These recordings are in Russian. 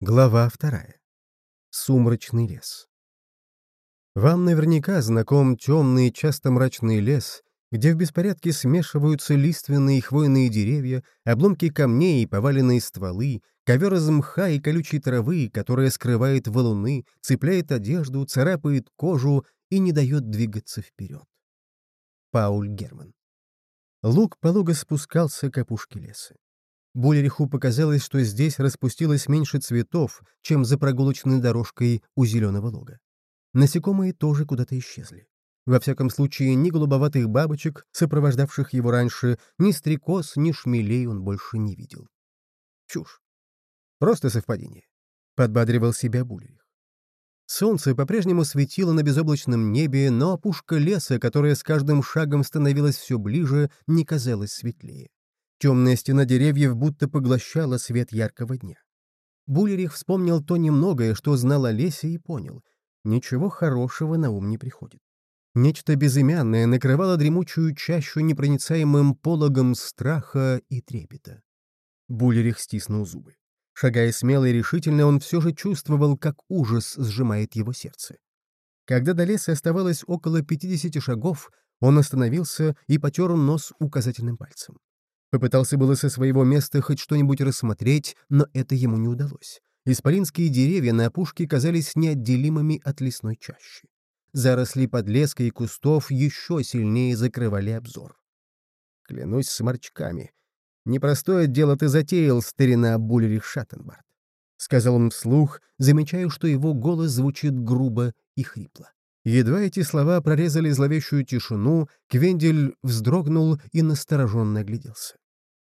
Глава вторая. Сумрачный лес. Вам наверняка знаком темный, часто мрачный лес, где в беспорядке смешиваются лиственные и хвойные деревья, обломки камней и поваленные стволы, ковер из мха и колючей травы, которая скрывает валуны, цепляет одежду, царапает кожу и не дает двигаться вперед. Пауль Герман. Лук полого спускался к опушке леса. Булериху показалось, что здесь распустилось меньше цветов, чем за прогулочной дорожкой у зеленого лога. Насекомые тоже куда-то исчезли. Во всяком случае, ни голубоватых бабочек, сопровождавших его раньше, ни стрекоз, ни шмелей он больше не видел. Чушь. Просто совпадение. Подбадривал себя Булерих. Солнце по-прежнему светило на безоблачном небе, но опушка леса, которая с каждым шагом становилась все ближе, не казалась светлее. Темная стена деревьев будто поглощала свет яркого дня. Булерих вспомнил то немногое, что знал о лесе, и понял — ничего хорошего на ум не приходит. Нечто безымянное накрывало дремучую чащу непроницаемым пологом страха и трепета. Булерих стиснул зубы. Шагая смело и решительно, он все же чувствовал, как ужас сжимает его сердце. Когда до леса оставалось около 50 шагов, он остановился и потер нос указательным пальцем. Попытался было со своего места хоть что-нибудь рассмотреть, но это ему не удалось. Исполинские деревья на опушке казались неотделимыми от лесной чащи. Заросли подлеска и кустов еще сильнее закрывали обзор. Клянусь сморчками. Непростое дело ты затеял, старина Буллерих Шаттенбард. — сказал он вслух, замечая, что его голос звучит грубо и хрипло. Едва эти слова прорезали зловещую тишину, Квендель вздрогнул и настороженно огляделся.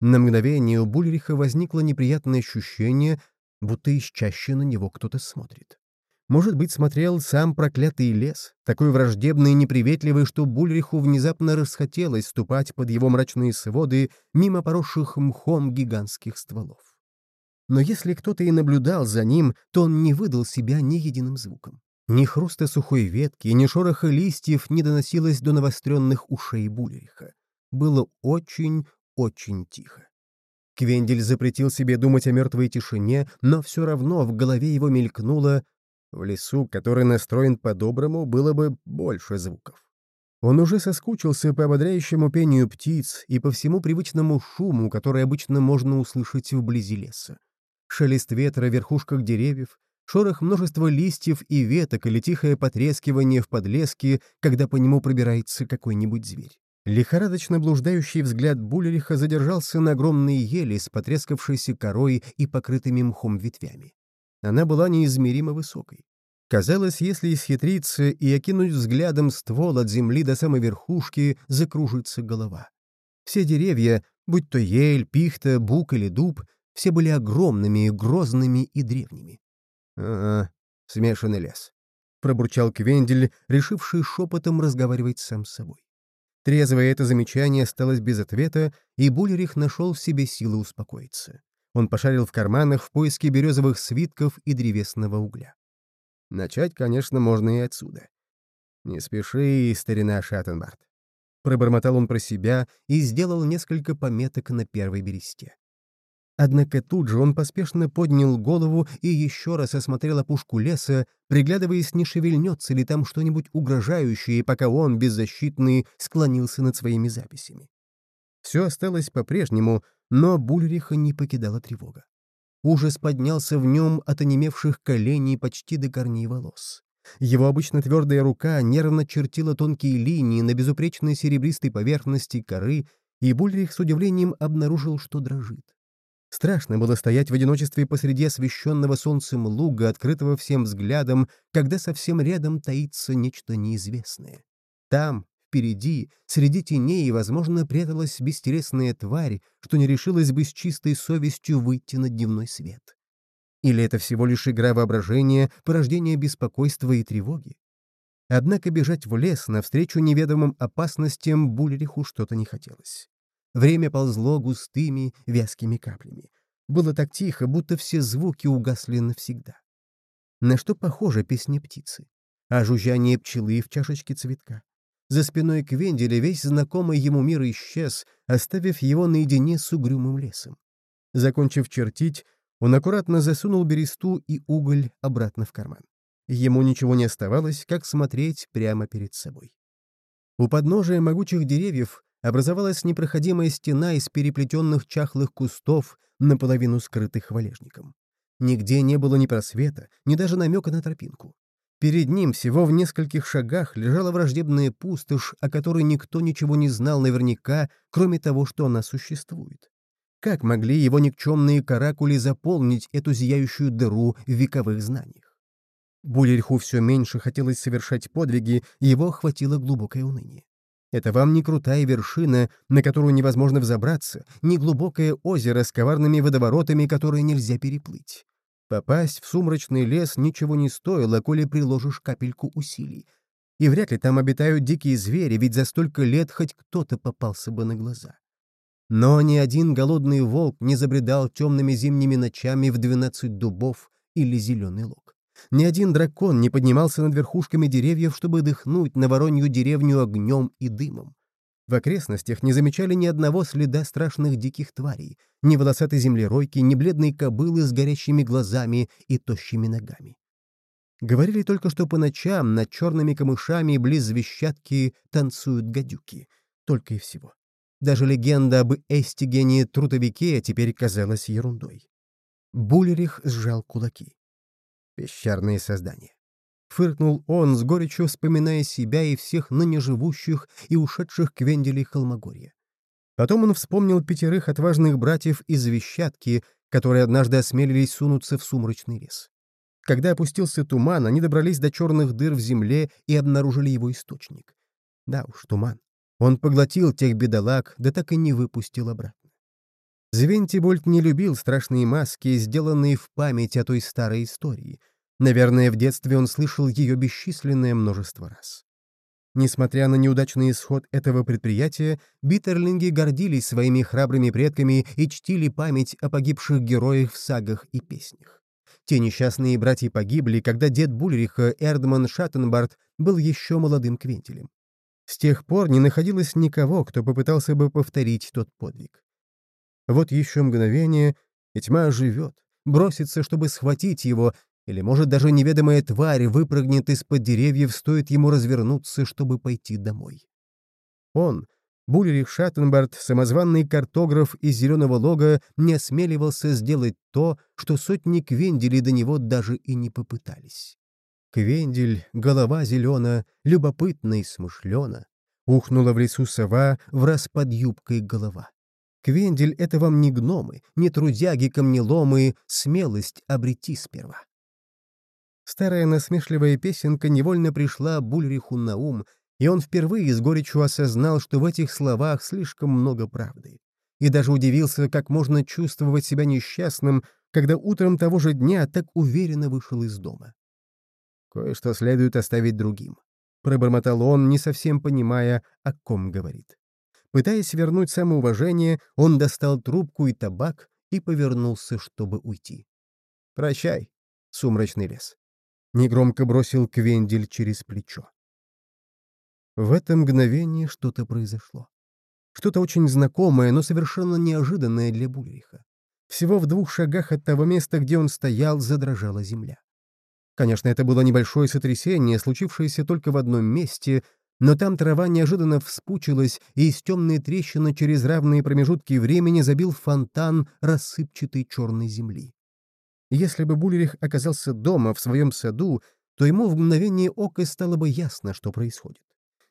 На мгновение у Бульриха возникло неприятное ощущение, будто из чаще на него кто-то смотрит. Может быть, смотрел сам проклятый лес, такой враждебный и неприветливый, что Бульриху внезапно расхотелось ступать под его мрачные своды мимо поросших мхом гигантских стволов. Но если кто-то и наблюдал за ним, то он не выдал себя ни единым звуком. Ни хруста сухой ветки, ни шороха листьев не доносилось до навостренных ушей Булериха. Было очень, очень тихо. Квендель запретил себе думать о мертвой тишине, но все равно в голове его мелькнуло «в лесу, который настроен по-доброму, было бы больше звуков». Он уже соскучился по ободряющему пению птиц и по всему привычному шуму, который обычно можно услышать вблизи леса. Шелест ветра в верхушках деревьев, шорох множества листьев и веток или тихое потрескивание в подлеске, когда по нему пробирается какой-нибудь зверь. Лихорадочно блуждающий взгляд Булериха задержался на огромной ели с потрескавшейся корой и покрытыми мхом ветвями. Она была неизмеримо высокой. Казалось, если исхитриться и окинуть взглядом ствол от земли до самой верхушки, закружится голова. Все деревья, будь то ель, пихта, бук или дуб, все были огромными, грозными и древними. «Ага, смешанный лес», — пробурчал Квендель, решивший шепотом разговаривать сам с собой. Трезвое это замечание осталось без ответа, и Булерих нашел в себе силы успокоиться. Он пошарил в карманах в поиске березовых свитков и древесного угля. Начать, конечно, можно и отсюда. «Не спеши, старина Шаттенбард», — пробормотал он про себя и сделал несколько пометок на первой бересте. Однако тут же он поспешно поднял голову и еще раз осмотрел опушку леса, приглядываясь, не шевельнется ли там что-нибудь угрожающее, пока он, беззащитный, склонился над своими записями. Все осталось по-прежнему, но Бульриха не покидала тревога. Ужас поднялся в нем от онемевших коленей почти до корней волос. Его обычно твердая рука нервно чертила тонкие линии на безупречной серебристой поверхности коры, и Бульрих с удивлением обнаружил, что дрожит. Страшно было стоять в одиночестве посреди освещенного солнцем луга, открытого всем взглядом, когда совсем рядом таится нечто неизвестное. Там, впереди, среди теней, возможно, пряталась бестересная тварь, что не решилась бы с чистой совестью выйти на дневной свет. Или это всего лишь игра воображения, порождение беспокойства и тревоги? Однако бежать в лес навстречу неведомым опасностям Булериху что-то не хотелось. Время ползло густыми, вязкими каплями. Было так тихо, будто все звуки угасли навсегда. На что похожа песня птицы? А жужжание пчелы в чашечке цветка? За спиной Квенделя весь знакомый ему мир исчез, оставив его наедине с угрюмым лесом. Закончив чертить, Он аккуратно засунул бересту и уголь обратно в карман. Ему ничего не оставалось, как смотреть прямо перед собой. У подножия могучих деревьев образовалась непроходимая стена из переплетенных чахлых кустов, наполовину скрытых валежником. Нигде не было ни просвета, ни даже намека на тропинку. Перед ним всего в нескольких шагах лежала враждебная пустошь, о которой никто ничего не знал наверняка, кроме того, что она существует. Как могли его никчемные каракули заполнить эту зияющую дыру в вековых знаниях? Булериху все меньше хотелось совершать подвиги, его охватило глубокое уныние. Это вам не крутая вершина, на которую невозможно взобраться, не глубокое озеро с коварными водоворотами, которые нельзя переплыть. Попасть в сумрачный лес ничего не стоило, коли приложишь капельку усилий. И вряд ли там обитают дикие звери, ведь за столько лет хоть кто-то попался бы на глаза. Но ни один голодный волк не забредал темными зимними ночами в двенадцать дубов или зеленый лог. Ни один дракон не поднимался над верхушками деревьев, чтобы дыхнуть на воронью деревню огнем и дымом. В окрестностях не замечали ни одного следа страшных диких тварей, ни волосатой землеройки, ни бледной кобылы с горящими глазами и тощими ногами. Говорили только, что по ночам над черными камышами близ звещатки танцуют гадюки. Только и всего. Даже легенда об Эстигене-трутовике теперь казалась ерундой. Булерих сжал кулаки. Пещерные создания. Фыркнул он, с горечью вспоминая себя и всех ныне живущих и ушедших к Венделей Холмогорья. Потом он вспомнил пятерых отважных братьев из Вещатки, которые однажды осмелились сунуться в сумрачный лес. Когда опустился туман, они добрались до черных дыр в земле и обнаружили его источник. Да уж, туман. Он поглотил тех бедолаг, да так и не выпустил обратно. Звентибольд не любил страшные маски, сделанные в память о той старой истории. Наверное, в детстве он слышал ее бесчисленное множество раз. Несмотря на неудачный исход этого предприятия, биттерлинги гордились своими храбрыми предками и чтили память о погибших героях в сагах и песнях. Те несчастные братья погибли, когда дед Бульриха, Эрдман Шаттенбард, был еще молодым квентелем. С тех пор не находилось никого, кто попытался бы повторить тот подвиг. Вот еще мгновение, и тьма оживет, бросится, чтобы схватить его, или, может, даже неведомая тварь выпрыгнет из-под деревьев, стоит ему развернуться, чтобы пойти домой. Он, Булерих Шаттенбард, самозванный картограф из Зеленого Лога, не осмеливался сделать то, что сотни Квенделей до него даже и не попытались. Квендель, голова зелена, любопытно и смышлена. Ухнула в лесу сова, враз под юбкой голова. Квендель — это вам не гномы, не трудяги, камнеломы, смелость обрети сперва. Старая насмешливая песенка невольно пришла Бульриху на ум, и он впервые с горечью осознал, что в этих словах слишком много правды. И даже удивился, как можно чувствовать себя несчастным, когда утром того же дня так уверенно вышел из дома. «Кое-что следует оставить другим», — пробормотал он, не совсем понимая, о ком говорит. Пытаясь вернуть самоуважение, он достал трубку и табак и повернулся, чтобы уйти. «Прощай, сумрачный лес». Негромко бросил Квендель через плечо. В это мгновение что-то произошло. Что-то очень знакомое, но совершенно неожиданное для Бульриха. Всего в двух шагах от того места, где он стоял, задрожала земля. Конечно, это было небольшое сотрясение, случившееся только в одном месте, но там трава неожиданно вспучилась, и из темной трещины через равные промежутки времени забил фонтан рассыпчатой черной земли. Если бы Булерих оказался дома, в своем саду, то ему в мгновение ока стало бы ясно, что происходит.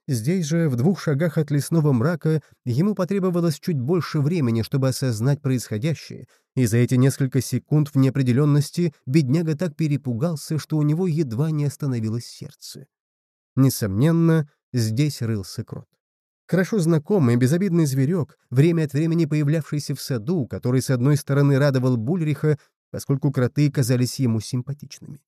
Здесь же, в двух шагах от лесного мрака, ему потребовалось чуть больше времени, чтобы осознать происходящее, и за эти несколько секунд в неопределенности бедняга так перепугался, что у него едва не остановилось сердце. Несомненно, здесь рылся крот. Хорошо знакомый, безобидный зверек, время от времени появлявшийся в саду, который с одной стороны радовал Бульриха, поскольку кроты казались ему симпатичными.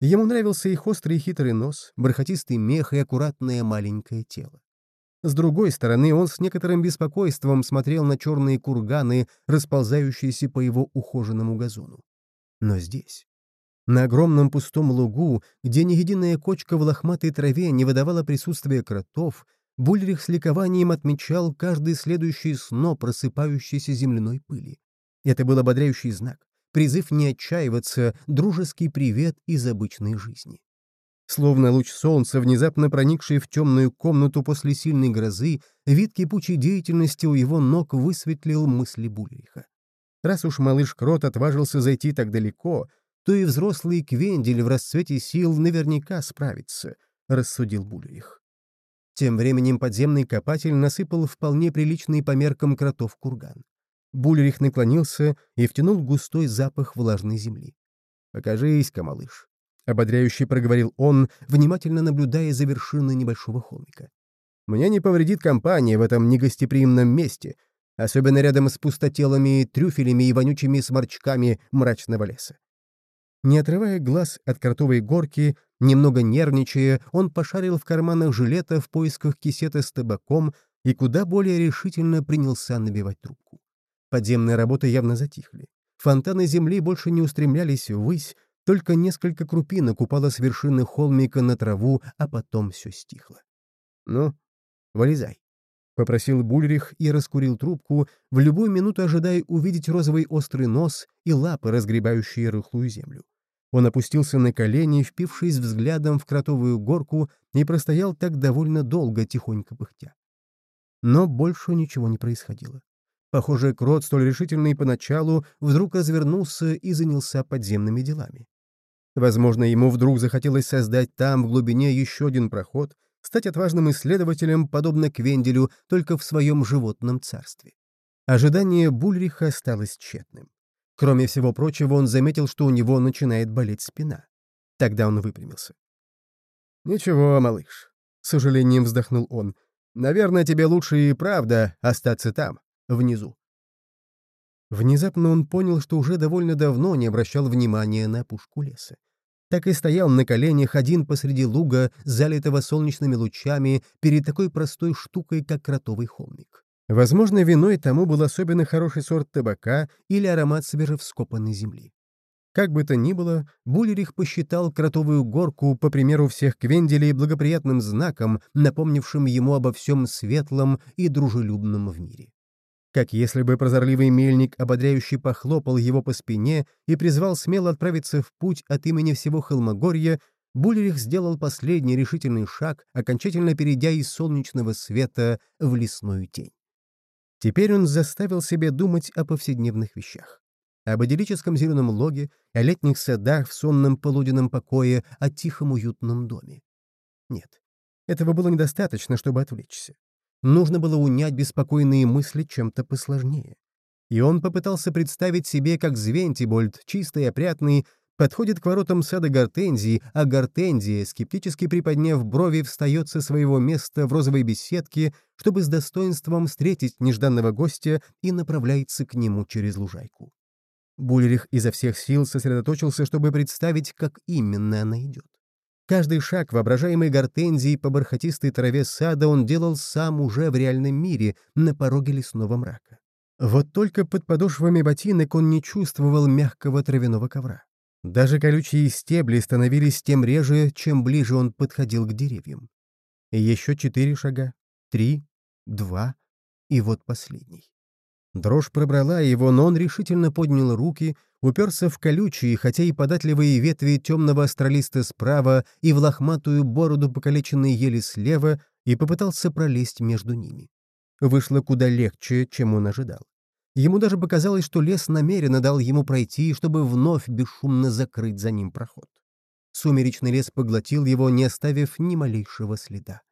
Ему нравился их острый и хитрый нос, бархатистый мех и аккуратное маленькое тело. С другой стороны, он с некоторым беспокойством смотрел на черные курганы, расползающиеся по его ухоженному газону. Но здесь, на огромном пустом лугу, где ни единая кочка в лохматой траве не выдавала присутствия кротов, Бульрих с ликованием отмечал каждый следующий сно просыпающейся земляной пыли. Это был ободряющий знак призыв не отчаиваться, дружеский привет из обычной жизни. Словно луч солнца, внезапно проникший в темную комнату после сильной грозы, вид кипучей деятельности у его ног высветлил мысли Бульриха. Раз уж малыш Крот отважился зайти так далеко, то и взрослый Квендель в расцвете сил наверняка справится, — рассудил Бульрих. Тем временем подземный копатель насыпал вполне приличный по меркам кротов курган. Бульрих наклонился и втянул густой запах влажной земли. «Покажись-ка, малыш», — ободряюще проговорил он, внимательно наблюдая за вершиной небольшого холмика. «Мне не повредит компания в этом негостеприимном месте, особенно рядом с пустотелыми трюфелями и вонючими сморчками мрачного леса». Не отрывая глаз от кротовой горки, немного нервничая, он пошарил в карманах жилета в поисках кисета с табаком и куда более решительно принялся набивать трубку. Подземные работы явно затихли. Фонтаны земли больше не устремлялись ввысь, только несколько крупинок упало с вершины холмика на траву, а потом все стихло. «Ну, вылезай», — попросил Бульрих и раскурил трубку, в любую минуту ожидая увидеть розовый острый нос и лапы, разгребающие рыхлую землю. Он опустился на колени, впившись взглядом в кротовую горку, и простоял так довольно долго, тихонько пыхтя. Но больше ничего не происходило. Похоже, крот, столь решительный поначалу, вдруг развернулся и занялся подземными делами. Возможно, ему вдруг захотелось создать там, в глубине, еще один проход, стать отважным исследователем, подобно Квенделю, только в своем животном царстве. Ожидание Бульриха осталось тщетным. Кроме всего прочего, он заметил, что у него начинает болеть спина. Тогда он выпрямился. «Ничего, малыш», — с сожалением вздохнул он. «Наверное, тебе лучше и правда остаться там, внизу». Внезапно он понял, что уже довольно давно не обращал внимания на пушку леса. Так и стоял на коленях один посреди луга, залитого солнечными лучами, перед такой простой штукой, как кротовый холмик. Возможно, виной тому был особенно хороший сорт табака или аромат свежевскопанной земли. Как бы то ни было, Буллерих посчитал кротовую горку, по примеру всех квенделей, благоприятным знаком, напомнившим ему обо всем светлом и дружелюбном в мире как если бы прозорливый мельник ободряюще похлопал его по спине и призвал смело отправиться в путь от имени всего Холмогорья, Булерих сделал последний решительный шаг, окончательно перейдя из солнечного света в лесную тень. Теперь он заставил себя думать о повседневных вещах. Об идиллическом зеленом логе, о летних садах в сонном полуденном покое, о тихом уютном доме. Нет, этого было недостаточно, чтобы отвлечься. Нужно было унять беспокойные мысли чем-то посложнее. И он попытался представить себе, как Звентибольд, чистый и опрятный, подходит к воротам сада Гортензии, а Гортензия, скептически приподняв брови, встает со своего места в розовой беседке, чтобы с достоинством встретить нежданного гостя и направляется к нему через лужайку. Булерих изо всех сил сосредоточился, чтобы представить, как именно она идет. Каждый шаг воображаемой гортензии по бархатистой траве сада он делал сам уже в реальном мире, на пороге лесного мрака. Вот только под подошвами ботинок он не чувствовал мягкого травяного ковра. Даже колючие стебли становились тем реже, чем ближе он подходил к деревьям. Еще четыре шага, три, два, и вот последний. Дрожь пробрала его, но он решительно поднял руки, уперся в колючие, хотя и податливые ветви темного астролиста справа и в лохматую бороду покалеченной ели слева и попытался пролезть между ними. Вышло куда легче, чем он ожидал. Ему даже показалось, что лес намеренно дал ему пройти, чтобы вновь бесшумно закрыть за ним проход. Сумеречный лес поглотил его, не оставив ни малейшего следа.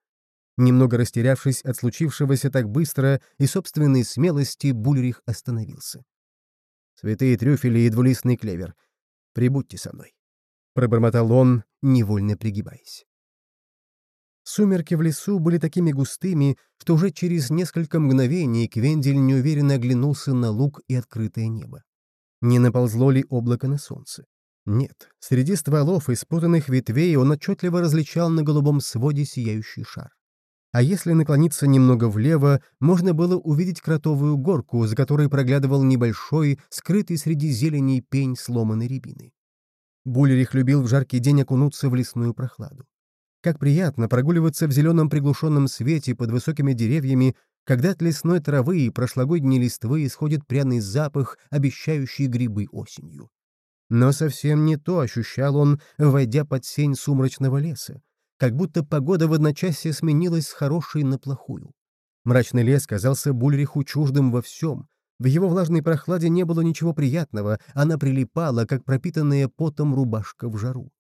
Немного растерявшись от случившегося так быстро и собственной смелости, Бульрих остановился. «Святые трюфели и двулистный клевер, прибудьте со мной», — пробормотал он, невольно пригибаясь. Сумерки в лесу были такими густыми, что уже через несколько мгновений Квендель неуверенно оглянулся на луг и открытое небо. Не наползло ли облако на солнце? Нет. Среди стволов и спутанных ветвей он отчетливо различал на голубом своде сияющий шар а если наклониться немного влево, можно было увидеть кротовую горку, за которой проглядывал небольшой, скрытый среди зелени пень сломанной рябины. Булерих любил в жаркий день окунуться в лесную прохладу. Как приятно прогуливаться в зеленом приглушенном свете под высокими деревьями, когда от лесной травы и прошлогодней листвы исходит пряный запах, обещающий грибы осенью. Но совсем не то ощущал он, войдя под сень сумрачного леса, как будто погода в одночасье сменилась с хорошей на плохую. Мрачный лес казался Бульриху чуждым во всем. В его влажной прохладе не было ничего приятного, она прилипала, как пропитанная потом рубашка в жару.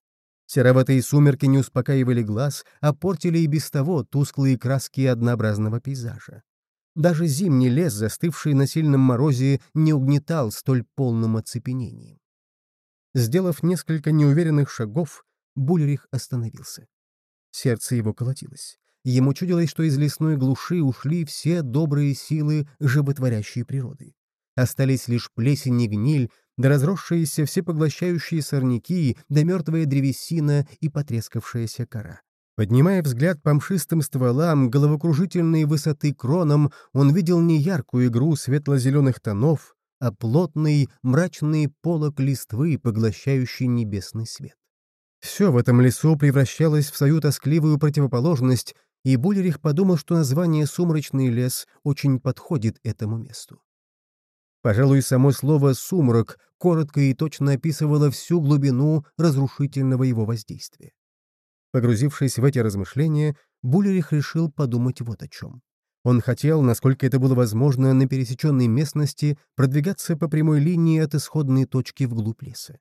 Сероватые сумерки не успокаивали глаз, а портили и без того тусклые краски однообразного пейзажа. Даже зимний лес, застывший на сильном морозе, не угнетал столь полным оцепенением. Сделав несколько неуверенных шагов, Булерих остановился. Сердце его колотилось. Ему чудилось, что из лесной глуши ушли все добрые силы животворящей природы. Остались лишь плесень и гниль, да разросшиеся всепоглощающие сорняки, да мертвая древесина и потрескавшаяся кора. Поднимая взгляд по мшистым стволам, головокружительной высоты кроном, он видел не яркую игру светло-зеленых тонов, а плотный, мрачный полог листвы, поглощающий небесный свет. Все в этом лесу превращалось в свою тоскливую противоположность, и Булерих подумал, что название «сумрачный лес» очень подходит этому месту. Пожалуй, само слово «сумрак» коротко и точно описывало всю глубину разрушительного его воздействия. Погрузившись в эти размышления, Булерих решил подумать вот о чем. Он хотел, насколько это было возможно, на пересеченной местности продвигаться по прямой линии от исходной точки вглубь леса.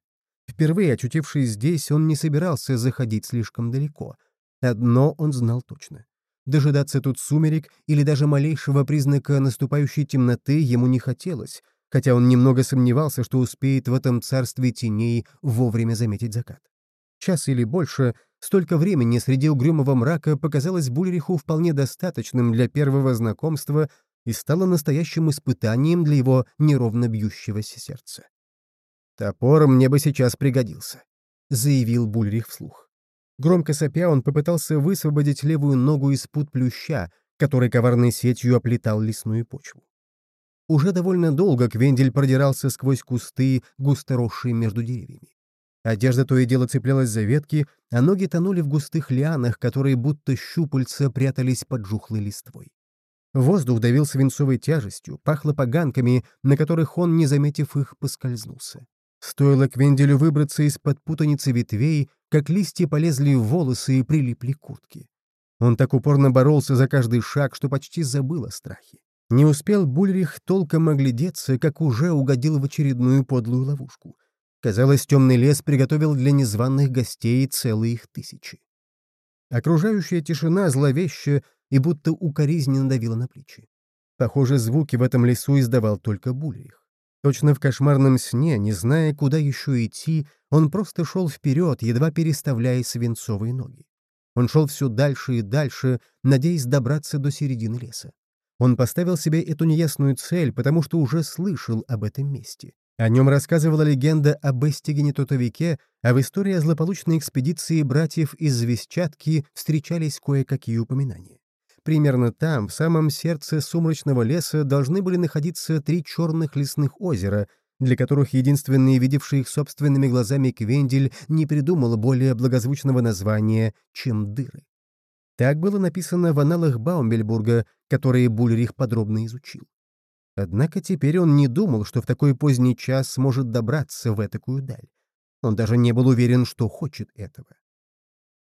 Впервые очутившись здесь, он не собирался заходить слишком далеко. Одно он знал точно. Дожидаться тут сумерек или даже малейшего признака наступающей темноты ему не хотелось, хотя он немного сомневался, что успеет в этом царстве теней вовремя заметить закат. Час или больше, столько времени среди угрюмого мрака показалось Булериху вполне достаточным для первого знакомства и стало настоящим испытанием для его неровно бьющегося сердца. «Топор мне бы сейчас пригодился», — заявил Бульрих вслух. Громко сопя, он попытался высвободить левую ногу из пут плюща, который коварной сетью оплетал лесную почву. Уже довольно долго Квендель продирался сквозь кусты, густо росшие между деревьями. Одежда то и дело цеплялась за ветки, а ноги тонули в густых лианах, которые будто щупальца прятались под жухлой листвой. Воздух давил свинцовой тяжестью, пахло поганками, на которых он, не заметив их, поскользнулся. Стоило Квенделю выбраться из-под путаницы ветвей, как листья полезли в волосы и прилипли к куртке. Он так упорно боролся за каждый шаг, что почти забыл о страхе. Не успел Бульрих толком оглядеться, как уже угодил в очередную подлую ловушку. Казалось, темный лес приготовил для незваных гостей целые их тысячи. Окружающая тишина зловещая и будто укоризненно давила на плечи. Похоже, звуки в этом лесу издавал только Бульрих. Точно в кошмарном сне, не зная, куда еще идти, он просто шел вперед, едва переставляя свинцовые ноги. Он шел все дальше и дальше, надеясь добраться до середины леса. Он поставил себе эту неясную цель, потому что уже слышал об этом месте. О нем рассказывала легенда об Эстигене-Тотовике, а в истории о злополучной экспедиции братьев из Звездчатки встречались кое-какие упоминания. Примерно там, в самом сердце сумрачного леса, должны были находиться три черных лесных озера, для которых единственный видевший их собственными глазами Квендель не придумал более благозвучного названия, чем дыры. Так было написано в аналах Баумбельбурга, которые Бульрих подробно изучил. Однако теперь он не думал, что в такой поздний час сможет добраться в этакую даль. Он даже не был уверен, что хочет этого.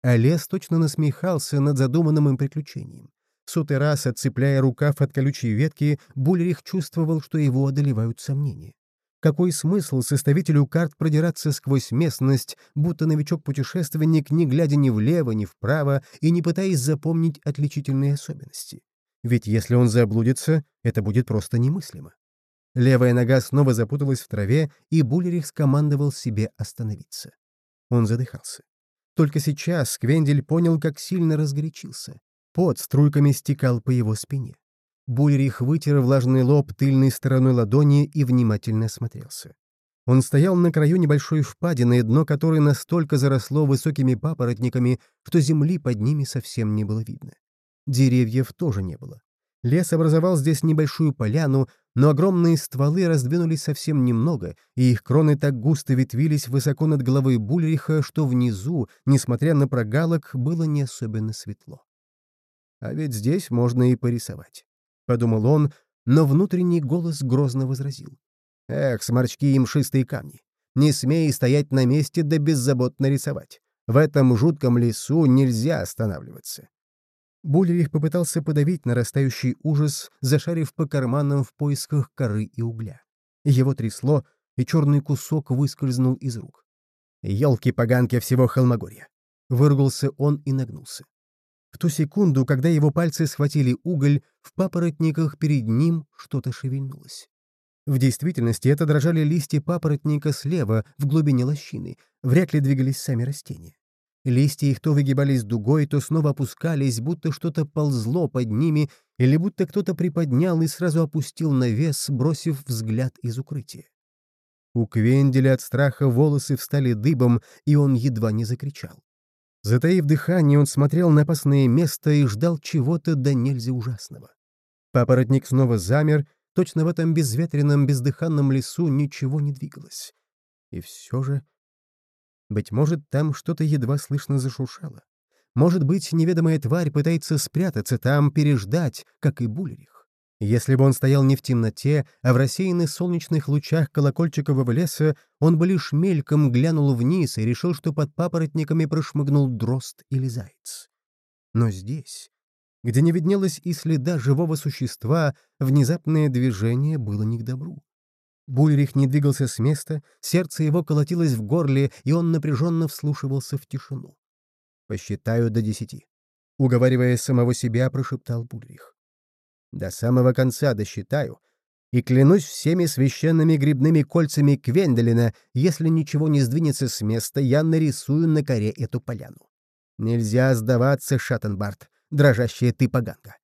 А лес точно насмехался над задуманным им приключением. Сотый раз, отцепляя рукав от колючей ветки, Булерих чувствовал, что его одолевают сомнения. Какой смысл составителю карт продираться сквозь местность, будто новичок-путешественник, не глядя ни влево, ни вправо и не пытаясь запомнить отличительные особенности? Ведь если он заблудится, это будет просто немыслимо. Левая нога снова запуталась в траве, и Булерих скомандовал себе остановиться. Он задыхался. Только сейчас Квендель понял, как сильно разгорячился. Пот струйками стекал по его спине. Бульрих вытер влажный лоб тыльной стороной ладони и внимательно осмотрелся. Он стоял на краю небольшой впадины, дно которой настолько заросло высокими папоротниками, что земли под ними совсем не было видно. Деревьев тоже не было. Лес образовал здесь небольшую поляну, но огромные стволы раздвинулись совсем немного, и их кроны так густо ветвились высоко над головой Бульриха, что внизу, несмотря на прогалок, было не особенно светло. А ведь здесь можно и порисовать. — подумал он, но внутренний голос грозно возразил. «Эх, сморчки и мшистые камни! Не смей стоять на месте да беззаботно рисовать. В этом жутком лесу нельзя останавливаться». Буллерих попытался подавить нарастающий ужас, зашарив по карманам в поисках коры и угля. Его трясло, и черный кусок выскользнул из рук. «Елки-поганки всего Холмогорья!» — выругался он и нагнулся. В ту секунду, когда его пальцы схватили уголь, в папоротниках перед ним что-то шевельнулось. В действительности это дрожали листья папоротника слева, в глубине лощины, вряд ли двигались сами растения. Листья их то выгибались дугой, то снова опускались, будто что-то ползло под ними, или будто кто-то приподнял и сразу опустил навес, бросив взгляд из укрытия. У Квенделя от страха волосы встали дыбом, и он едва не закричал. Затаив дыхание, он смотрел на опасное место и ждал чего-то до нельзя ужасного. Папоротник снова замер, точно в этом безветренном, бездыханном лесу ничего не двигалось. И все же... Быть может, там что-то едва слышно зашуршало. Может быть, неведомая тварь пытается спрятаться там, переждать, как и Булерих. Если бы он стоял не в темноте, а в рассеянных солнечных лучах колокольчикового леса, он бы лишь мельком глянул вниз и решил, что под папоротниками прошмыгнул дрозд или заяц. Но здесь, где не виднелось и следа живого существа, внезапное движение было не к добру. Бульрих не двигался с места, сердце его колотилось в горле, и он напряженно вслушивался в тишину. «Посчитаю до десяти», — уговаривая самого себя, прошептал Бульрих. До самого конца досчитаю. И клянусь всеми священными грибными кольцами Квенделина, если ничего не сдвинется с места, я нарисую на коре эту поляну. Нельзя сдаваться, Шаттенбарт, дрожащая ты поганка.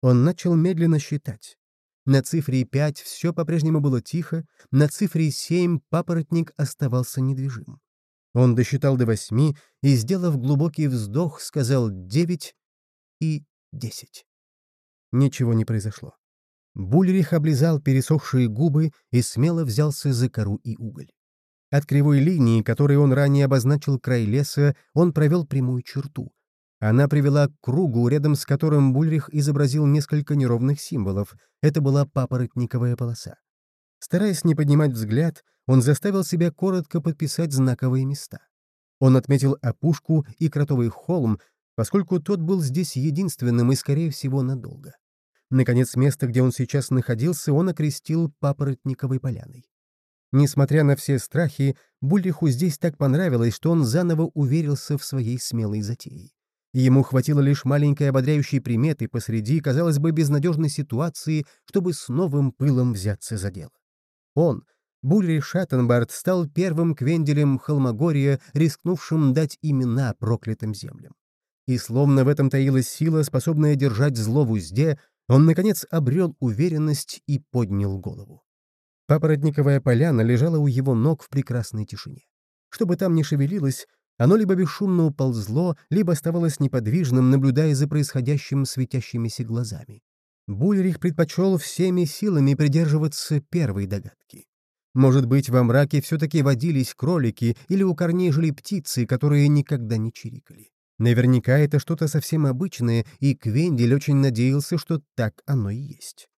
Он начал медленно считать. На цифре пять все по-прежнему было тихо, на цифре семь папоротник оставался недвижим. Он досчитал до восьми и, сделав глубокий вздох, сказал девять и десять. Ничего не произошло. Бульрих облизал пересохшие губы и смело взялся за кору и уголь. От кривой линии, которой он ранее обозначил край леса, он провел прямую черту. Она привела к кругу, рядом с которым Бульрих изобразил несколько неровных символов. Это была папоротниковая полоса. Стараясь не поднимать взгляд, он заставил себя коротко подписать знаковые места. Он отметил опушку и кротовый холм, поскольку тот был здесь единственным и, скорее всего, надолго. Наконец, место, где он сейчас находился, он окрестил Папоротниковой поляной. Несмотря на все страхи, Буллиху здесь так понравилось, что он заново уверился в своей смелой затее. Ему хватило лишь маленькой ободряющей приметы посреди, казалось бы, безнадежной ситуации, чтобы с новым пылом взяться за дело. Он, Булли Шаттенбард, стал первым квенделем Холмогория, рискнувшим дать имена проклятым землям. И словно в этом таилась сила, способная держать зло в узде, он, наконец, обрел уверенность и поднял голову. Папоротниковая поляна лежала у его ног в прекрасной тишине. Что бы там ни шевелилось, оно либо бесшумно уползло, либо оставалось неподвижным, наблюдая за происходящим светящимися глазами. Бульрих предпочел всеми силами придерживаться первой догадки. Может быть, во мраке все-таки водились кролики или у корней жили птицы, которые никогда не чирикали. Наверняка это что-то совсем обычное, и Квендель очень надеялся, что так оно и есть.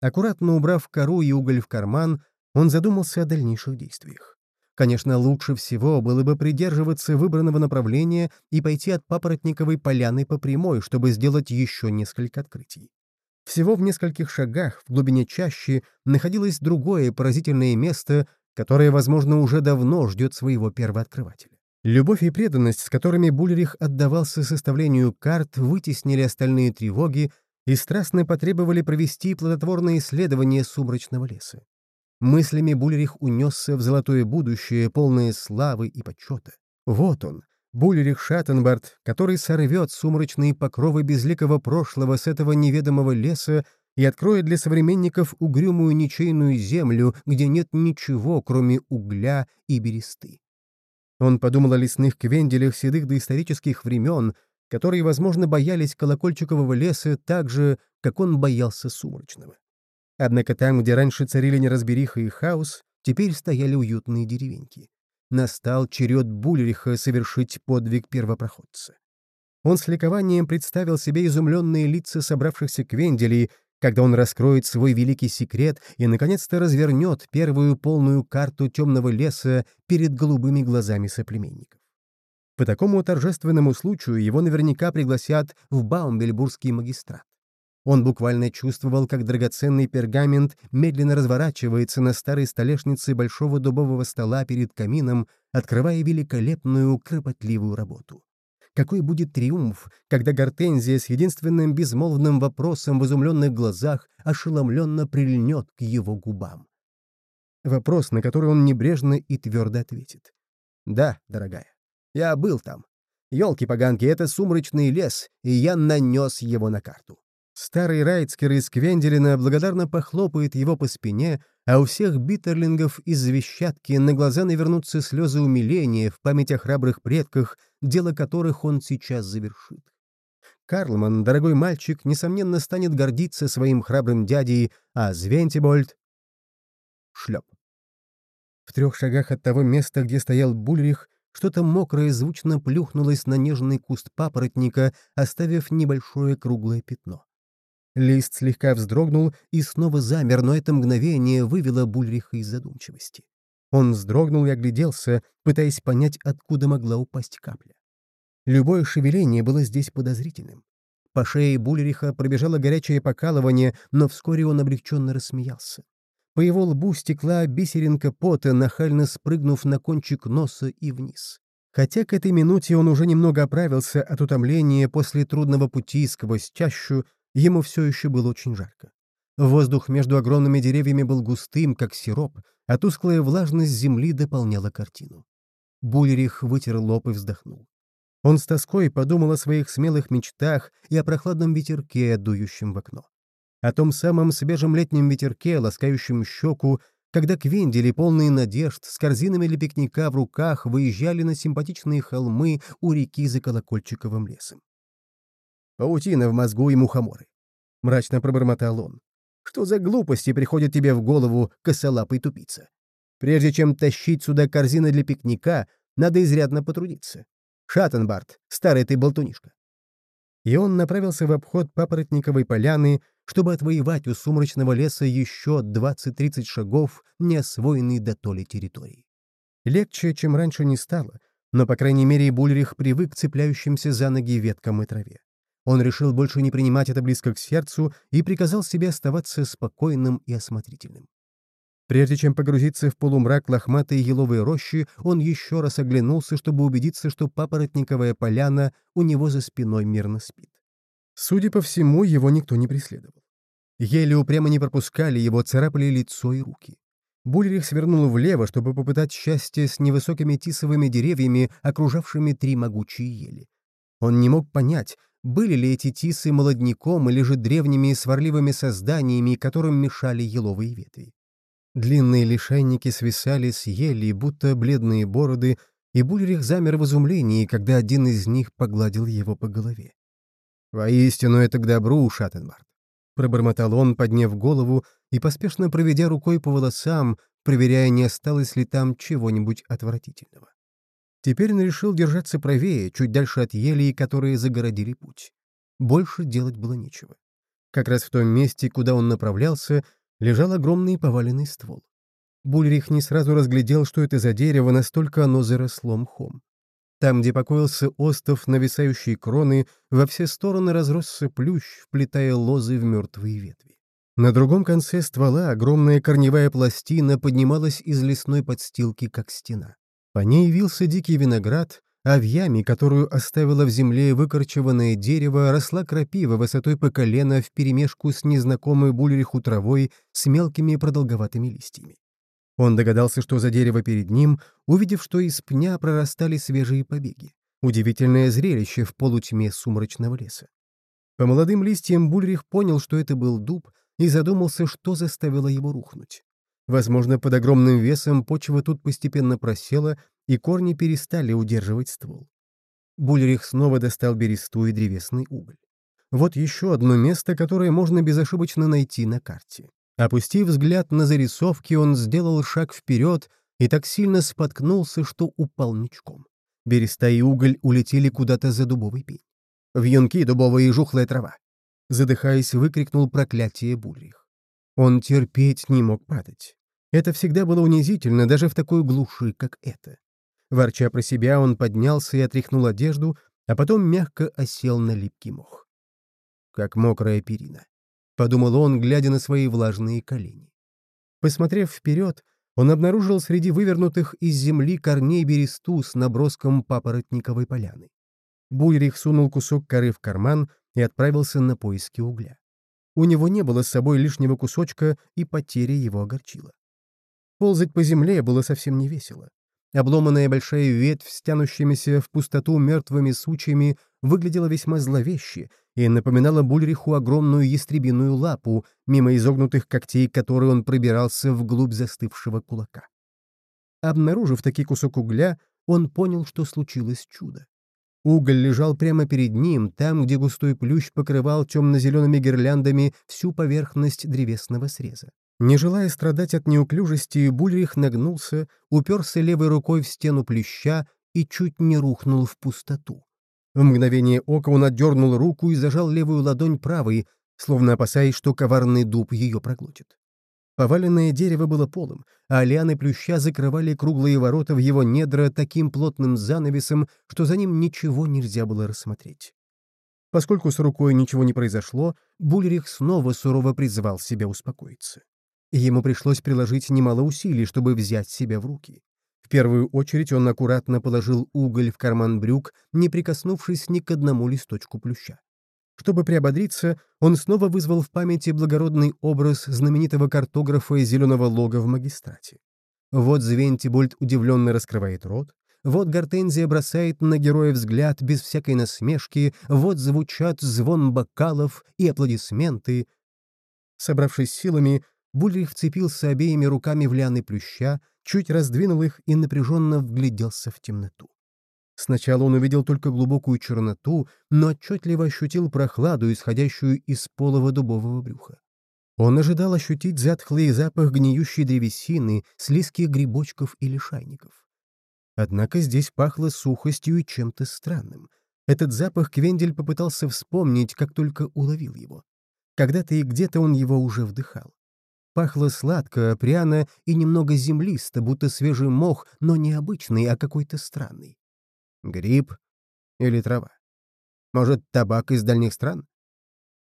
Аккуратно убрав кору и уголь в карман, он задумался о дальнейших действиях. Конечно, лучше всего было бы придерживаться выбранного направления и пойти от папоротниковой поляны по прямой, чтобы сделать еще несколько открытий. Всего в нескольких шагах в глубине чащи находилось другое поразительное место, которое, возможно, уже давно ждет своего первооткрывателя. Любовь и преданность, с которыми Булерих отдавался составлению карт, вытеснили остальные тревоги и страстно потребовали провести плодотворное исследование сумрачного леса. Мыслями Булерих унесся в золотое будущее, полное славы и почета. Вот он, Булерих Шаттенбард, который сорвет сумрачные покровы безликого прошлого с этого неведомого леса и откроет для современников угрюмую ничейную землю, где нет ничего, кроме угля и бересты. Он подумал о лесных квенделях седых доисторических времен, которые, возможно, боялись колокольчикового леса так же, как он боялся сумрачного. Однако там, где раньше царили неразбериха и хаос, теперь стояли уютные деревеньки. Настал черед Булериха совершить подвиг первопроходца. Он с ликованием представил себе изумленные лица собравшихся квенделей, когда он раскроет свой великий секрет и, наконец-то, развернет первую полную карту темного леса перед голубыми глазами соплеменников. По такому торжественному случаю его наверняка пригласят в Баумбельбургский магистрат. Он буквально чувствовал, как драгоценный пергамент медленно разворачивается на старой столешнице большого дубового стола перед камином, открывая великолепную, кропотливую работу. Какой будет триумф, когда Гортензия с единственным безмолвным вопросом в изумленных глазах ошеломленно прильнет к его губам. Вопрос, на который он небрежно и твердо ответит. «Да, дорогая, я был там. Ёлки-поганки, это сумрачный лес, и я нанес его на карту». Старый Райцкер из Квенделина благодарно похлопает его по спине, а у всех биттерлингов из Вещатки на глаза навернутся слезы умиления в память о храбрых предках, дело которых он сейчас завершит. Карлман, дорогой мальчик, несомненно, станет гордиться своим храбрым дядей, а Звентибольд — шлеп. В трех шагах от того места, где стоял Бульрих, что-то мокрое звучно плюхнулось на нежный куст папоротника, оставив небольшое круглое пятно. Лист слегка вздрогнул и снова замер, но это мгновение вывело Бульриха из задумчивости. Он вздрогнул и огляделся, пытаясь понять, откуда могла упасть капля. Любое шевеление было здесь подозрительным. По шее Бульриха пробежало горячее покалывание, но вскоре он облегченно рассмеялся. По его лбу стекла бисеринка пота, нахально спрыгнув на кончик носа и вниз. Хотя к этой минуте он уже немного оправился от утомления после трудного пути сквозь чащу, ему все еще было очень жарко. Воздух между огромными деревьями был густым, как сироп, а тусклая влажность земли дополняла картину. Булерих вытер лоб и вздохнул. Он с тоской подумал о своих смелых мечтах и о прохладном ветерке, дующем в окно. О том самом свежем летнем ветерке, ласкающем щеку, когда квендели, полные надежд, с корзинами для пикника в руках, выезжали на симпатичные холмы у реки за колокольчиковым лесом. «Паутина в мозгу и мухоморы», — мрачно пробормотал он. Что за глупости приходят тебе в голову, косолапый тупица? Прежде чем тащить сюда корзины для пикника, надо изрядно потрудиться. Шаттенбарт, старый ты болтунишка. И он направился в обход папоротниковой поляны, чтобы отвоевать у сумрачного леса еще 20-30 шагов, не освоенной до толи территории. Легче, чем раньше не стало, но, по крайней мере, Бульрих привык к цепляющимся за ноги веткам и траве. Он решил больше не принимать это близко к сердцу и приказал себе оставаться спокойным и осмотрительным. Прежде чем погрузиться в полумрак лохматой еловой рощи, он еще раз оглянулся, чтобы убедиться, что папоротниковая поляна у него за спиной мирно спит. Судя по всему, его никто не преследовал. Еле упрямо не пропускали его, царапали лицо и руки. Бульрих свернул влево, чтобы попытать счастье с невысокими тисовыми деревьями, окружавшими три могучие ели. Он не мог понять, были ли эти тисы молодняком или же древними сварливыми созданиями, которым мешали еловые ветви. Длинные лишайники свисали с ели, будто бледные бороды, и Бульрих замер в изумлении, когда один из них погладил его по голове. «Воистину это к добру, Шаттенбарт», — пробормотал он, подняв голову и поспешно проведя рукой по волосам, проверяя, не осталось ли там чего-нибудь отвратительного. Теперь он решил держаться правее, чуть дальше от елей, которые загородили путь. Больше делать было нечего. Как раз в том месте, куда он направлялся, лежал огромный поваленный ствол. Бульрих не сразу разглядел, что это за дерево, настолько оно заросло мхом. Там, где покоился остов нависающей кроны, во все стороны разросся плющ, вплетая лозы в мертвые ветви. На другом конце ствола огромная корневая пластина поднималась из лесной подстилки, как стена. По ней вился дикий виноград, а в яме, которую оставило в земле выкорчеванное дерево, росла крапива высотой по колено вперемешку с незнакомой бульриху травой с мелкими продолговатыми листьями. Он догадался, что за дерево перед ним, увидев, что из пня прорастали свежие побеги. Удивительное зрелище в полутьме сумрачного леса. По молодым листьям Бульрих понял, что это был дуб, и задумался, что заставило его рухнуть. Возможно, под огромным весом почва тут постепенно просела, и корни перестали удерживать ствол. Бульрих снова достал бересту и древесный уголь. Вот еще одно место, которое можно безошибочно найти на карте. Опустив взгляд на зарисовки, он сделал шаг вперед и так сильно споткнулся, что упал ничком. Береста и уголь улетели куда-то за дубовый пень. В юнки дубовая и жухлая трава. Задыхаясь, выкрикнул проклятие Бульрих. Он терпеть не мог падать. Это всегда было унизительно, даже в такой глуши, как это. Ворча про себя, он поднялся и отряхнул одежду, а потом мягко осел на липкий мох. Как мокрая перина. Подумал он, глядя на свои влажные колени. Посмотрев вперед, он обнаружил среди вывернутых из земли корней бересту с наброском папоротниковой поляны. Бульрих сунул кусок коры в карман и отправился на поиски угля. У него не было с собой лишнего кусочка, и потеря его огорчила. Ползать по земле было совсем не весело. Обломанная большая ветвь с тянущимися в пустоту мертвыми сучьями выглядела весьма зловеще и напоминала Бульриху огромную ястребиную лапу, мимо изогнутых когтей которой он пробирался вглубь застывшего кулака. Обнаружив таки кусок угля, он понял, что случилось чудо. Уголь лежал прямо перед ним, там, где густой плющ покрывал темно-зелеными гирляндами всю поверхность древесного среза. Не желая страдать от неуклюжести, Бульрих нагнулся, уперся левой рукой в стену плюща и чуть не рухнул в пустоту. В мгновение ока он отдернул руку и зажал левую ладонь правой, словно опасаясь, что коварный дуб ее проглотит. Поваленное дерево было полым, а лианы плюща закрывали круглые ворота в его недра таким плотным занавесом, что за ним ничего нельзя было рассмотреть. Поскольку с рукой ничего не произошло, Бульрих снова сурово призвал себя успокоиться. Ему пришлось приложить немало усилий, чтобы взять себя в руки. В первую очередь он аккуратно положил уголь в карман брюк, не прикоснувшись ни к одному листочку плюща. Чтобы приободриться, он снова вызвал в памяти благородный образ знаменитого картографа из зеленого лога в магистрате. Вот Звентибольд удивленно раскрывает рот, вот Гортензия бросает на героя взгляд без всякой насмешки, вот звучат звон бокалов и аплодисменты. Собравшись силами, Бульрих вцепился обеими руками в лианы плюща, чуть раздвинул их и напряженно вгляделся в темноту. Сначала он увидел только глубокую черноту, но отчетливо ощутил прохладу, исходящую из полого дубового брюха. Он ожидал ощутить затхлый запах гниющей древесины, слизких грибочков и лишайников. Однако здесь пахло сухостью и чем-то странным. Этот запах Квендель попытался вспомнить, как только уловил его. Когда-то и где-то он его уже вдыхал. Пахло сладко, пряно и немного землисто, будто свежий мох, но не обычный, а какой-то странный. Гриб или трава? Может, табак из дальних стран?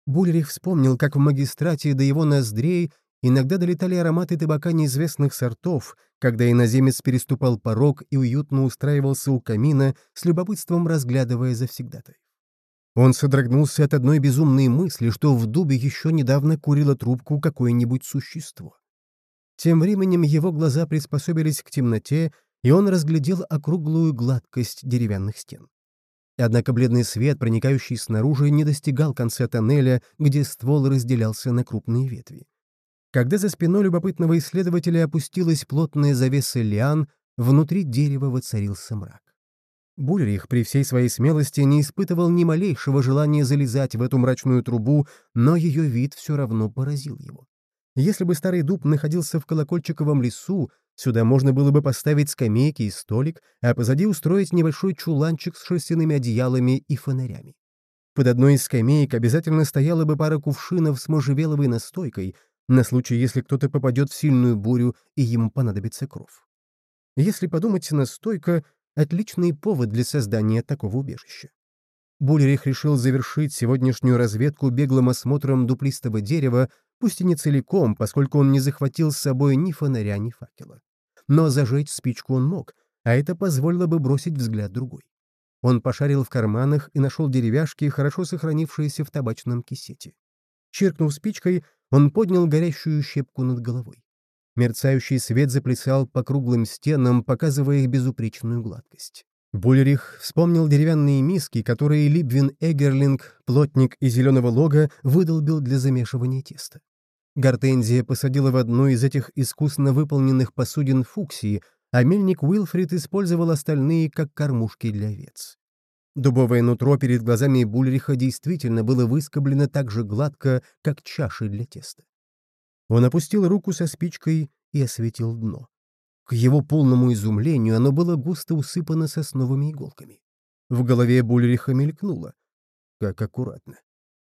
Булерих вспомнил, как в магистрате до его ноздрей иногда долетали ароматы табака неизвестных сортов, когда иноземец переступал порог и уютно устраивался у камина, с любопытством разглядывая завсегдатай. Он содрогнулся от одной безумной мысли, что в дубе еще недавно курило трубку какое-нибудь существо. Тем временем его глаза приспособились к темноте, и он разглядел округлую гладкость деревянных стен. Однако бледный свет, проникающий снаружи, не достигал конца тоннеля, где ствол разделялся на крупные ветви. Когда за спиной любопытного исследователя опустилась плотная завеса лиан, внутри дерева воцарился мрак. Бульрих при всей своей смелости не испытывал ни малейшего желания залезать в эту мрачную трубу, но ее вид все равно поразил его. Если бы старый дуб находился в колокольчиковом лесу, сюда можно было бы поставить скамейки и столик, а позади устроить небольшой чуланчик с шерстяными одеялами и фонарями. Под одной из скамеек обязательно стояла бы пара кувшинов с можжевеловой настойкой, на случай, если кто-то попадет в сильную бурю и ему понадобится кров. Если подумать, настойка Отличный повод для создания такого убежища. Булерих решил завершить сегодняшнюю разведку беглым осмотром дуплистого дерева, пусть и не целиком, поскольку он не захватил с собой ни фонаря, ни факела. Но зажечь спичку он мог, а это позволило бы бросить взгляд другой. Он пошарил в карманах и нашел деревяшки, хорошо сохранившиеся в табачном кисете. Чиркнув спичкой, он поднял горящую щепку над головой. Мерцающий свет заплясал по круглым стенам, показывая их безупречную гладкость. Булерих вспомнил деревянные миски, которые Либвин Эгерлинг, плотник из зеленого лога, выдолбил для замешивания теста. Гортензия посадила в одну из этих искусно выполненных посудин фуксии, а мельник Уилфрид использовал остальные как кормушки для овец. Дубовое нутро перед глазами Бульриха действительно было выскоблено так же гладко, как чаши для теста. Он опустил руку со спичкой и осветил дно. К его полному изумлению оно было густо усыпано сосновыми иголками. В голове Бульриха мелькнуло. Как аккуратно.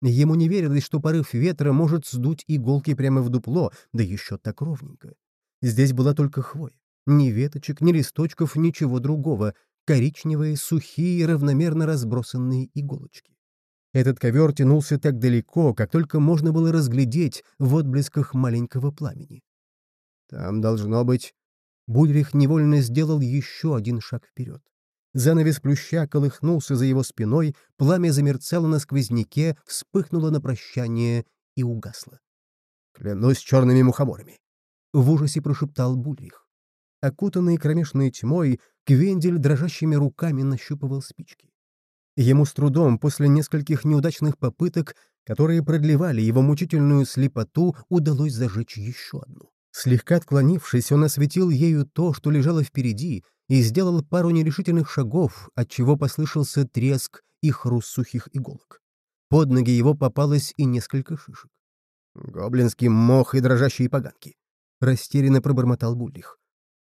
Ему не верилось, что порыв ветра может сдуть иголки прямо в дупло, да еще так ровненько. Здесь была только хвоя. Ни веточек, ни листочков, ничего другого. Коричневые, сухие, равномерно разбросанные иголочки. Этот ковер тянулся так далеко, как только можно было разглядеть в отблесках маленького пламени. Там должно быть... Бульрих невольно сделал еще один шаг вперед. Занавес плюща колыхнулся за его спиной, пламя замерцало на сквозняке, вспыхнуло на прощание и угасло. «Клянусь черными мухоморами!» — в ужасе прошептал Бульрих. Окутанный кромешной тьмой, Квендель дрожащими руками нащупывал спички. Ему с трудом после нескольких неудачных попыток, которые продлевали его мучительную слепоту, удалось зажечь еще одну. Слегка отклонившись, он осветил ею то, что лежало впереди, и сделал пару нерешительных шагов, отчего послышался треск и хруст сухих иголок. Под ноги его попалось и несколько шишек. «Гоблинский мох и дрожащие поганки», — растерянно пробормотал Буллих.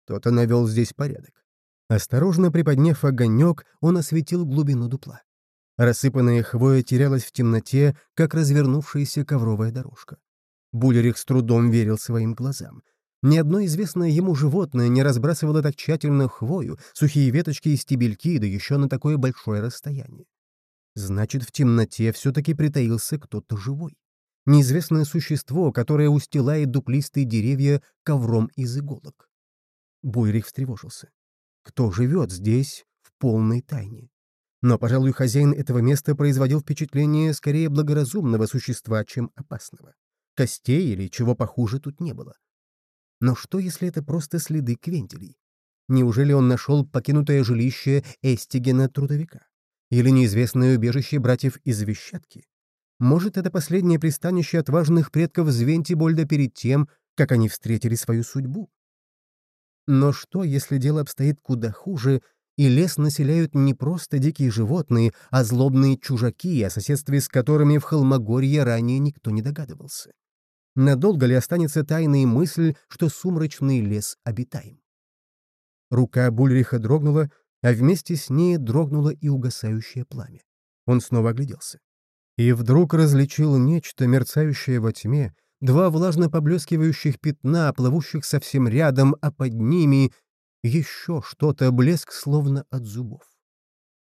Кто-то навел здесь порядок. Осторожно приподняв огонек, он осветил глубину дупла. Рассыпанная хвоя терялась в темноте, как развернувшаяся ковровая дорожка. Буллерих с трудом верил своим глазам — ни одно известное ему животное не разбрасывало так тщательно хвою, сухие веточки и стебельки, да еще на такое большое расстояние. Значит, в темноте все-таки притаился кто-то живой. Неизвестное существо, которое устилает дуплистые деревья ковром из иголок. Буйрих встревожился. Кто живет здесь в полной тайне? Но, пожалуй, хозяин этого места производил впечатление скорее благоразумного существа, чем опасного. Костей или чего похуже тут не было. Но что, если это просто следы квентелей? Неужели он нашел покинутое жилище Эстигена-трудовика? Или неизвестное убежище братьев из Вещатки? Может, это последнее пристанище отважных предков Звентибольда перед тем, как они встретили свою судьбу? Но что, если дело обстоит куда хуже, и лес населяют не просто дикие животные, а злобные чужаки, о соседстве с которыми в Холмогорье ранее никто не догадывался? Надолго ли останется тайная мысль, что сумрачный лес обитаем? Рука Бульриха дрогнула, а вместе с ней дрогнуло и угасающее пламя. Он снова огляделся. И вдруг различил нечто, мерцающее во тьме, два влажно поблескивающих пятна, плывущих совсем рядом, а под ними еще что-то, блеск словно от зубов.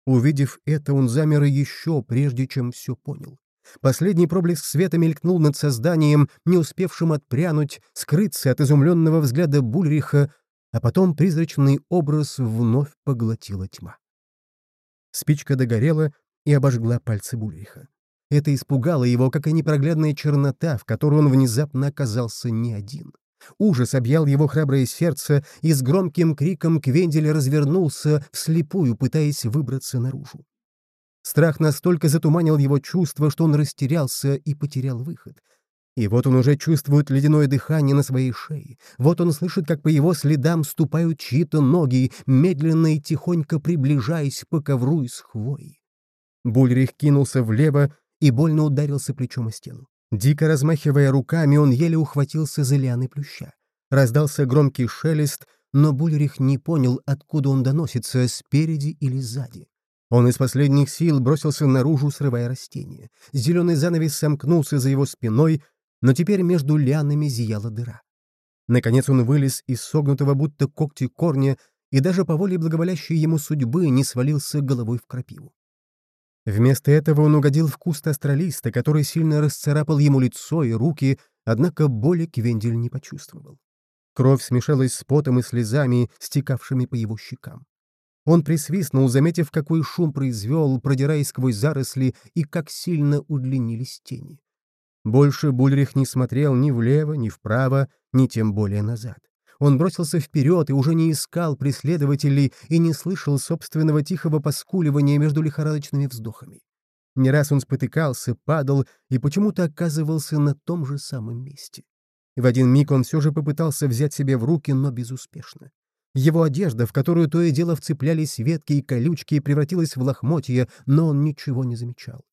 Увидев это, он замер еще, прежде чем все понял. Последний проблеск света мелькнул над созданием, не успевшим отпрянуть, скрыться от изумленного взгляда Бульриха, а потом призрачный образ вновь поглотила тьма. Спичка догорела и обожгла пальцы Бульриха. Это испугало его, как и непроглядная чернота, в которой он внезапно оказался не один. Ужас объял его храброе сердце, и с громким криком Квендель развернулся, вслепую пытаясь выбраться наружу. Страх настолько затуманил его чувства, что он растерялся и потерял выход. И вот он уже чувствует ледяное дыхание на своей шее. Вот он слышит, как по его следам ступают чьи-то ноги, медленно и тихонько приближаясь по ковру из хвои. Бульрих кинулся влево и больно ударился плечом о стену. Дико размахивая руками, он еле ухватился за лианы плюща. Раздался громкий шелест, но Бульрих не понял, откуда он доносится, спереди или сзади. Он из последних сил бросился наружу, срывая растения. Зеленый занавес сомкнулся за его спиной, но теперь между лианами зияла дыра. Наконец он вылез из согнутого будто когти корня и даже по воле благоволящей ему судьбы не свалился головой в крапиву. Вместо этого он угодил в куст астралиста, который сильно расцарапал ему лицо и руки, однако боли Квендель не почувствовал. Кровь смешалась с потом и слезами, стекавшими по его щекам. Он присвистнул, заметив, какой шум произвел, продираясь сквозь заросли, и как сильно удлинились тени. Больше Бульрих не смотрел ни влево, ни вправо, ни тем более назад. Он бросился вперед и уже не искал преследователей и не слышал собственного тихого поскуливания между лихорадочными вздохами. Не раз он спотыкался, падал и почему-то оказывался на том же самом месте. В один миг он все же попытался взять себя в руки, но безуспешно. Его одежда, в которую то и дело вцеплялись ветки и колючки, превратилась в лохмотья, но он ничего не замечал.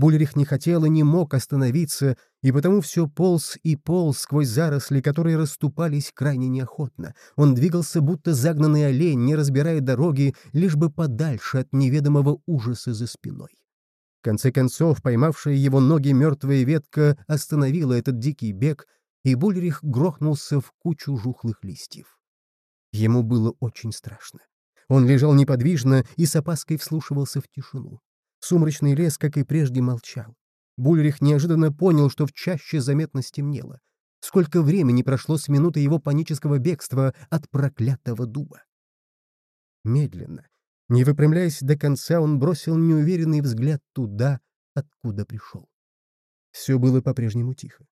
Булерих не хотел и не мог остановиться, и потому все полз и полз сквозь заросли, которые расступались крайне неохотно. Он двигался, будто загнанный олень, не разбирая дороги, лишь бы подальше от неведомого ужаса за спиной. В конце концов, поймавшая его ноги мертвая ветка остановила этот дикий бег, и Бульрих грохнулся в кучу жухлых листьев. Ему было очень страшно. Он лежал неподвижно и с опаской вслушивался в тишину. Сумрачный лес, как и прежде, молчал. Бульрих неожиданно понял, что в чаще заметно стемнело. Сколько времени прошло с минуты его панического бегства от проклятого дуба. Медленно, не выпрямляясь до конца, он бросил неуверенный взгляд туда, откуда пришел. Все было по-прежнему тихо.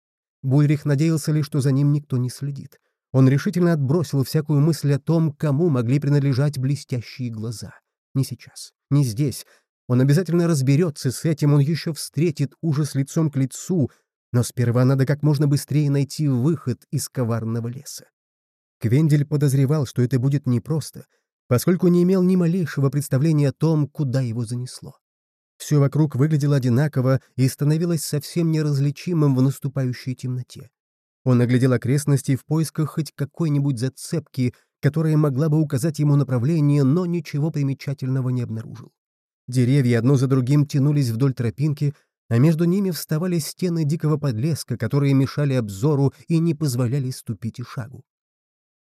Бульрих надеялся лишь, что за ним никто не следит. Он решительно отбросил всякую мысль о том, кому могли принадлежать блестящие глаза. Не сейчас, не здесь. Он обязательно разберется с этим, он еще встретит ужас лицом к лицу, но сперва надо как можно быстрее найти выход из коварного леса. Квендель подозревал, что это будет непросто, поскольку не имел ни малейшего представления о том, куда его занесло. Все вокруг выглядело одинаково и становилось совсем неразличимым в наступающей темноте. Он оглядел окрестности в поисках хоть какой-нибудь зацепки, которая могла бы указать ему направление, но ничего примечательного не обнаружил. Деревья одно за другим тянулись вдоль тропинки, а между ними вставали стены дикого подлеска, которые мешали обзору и не позволяли ступить и шагу.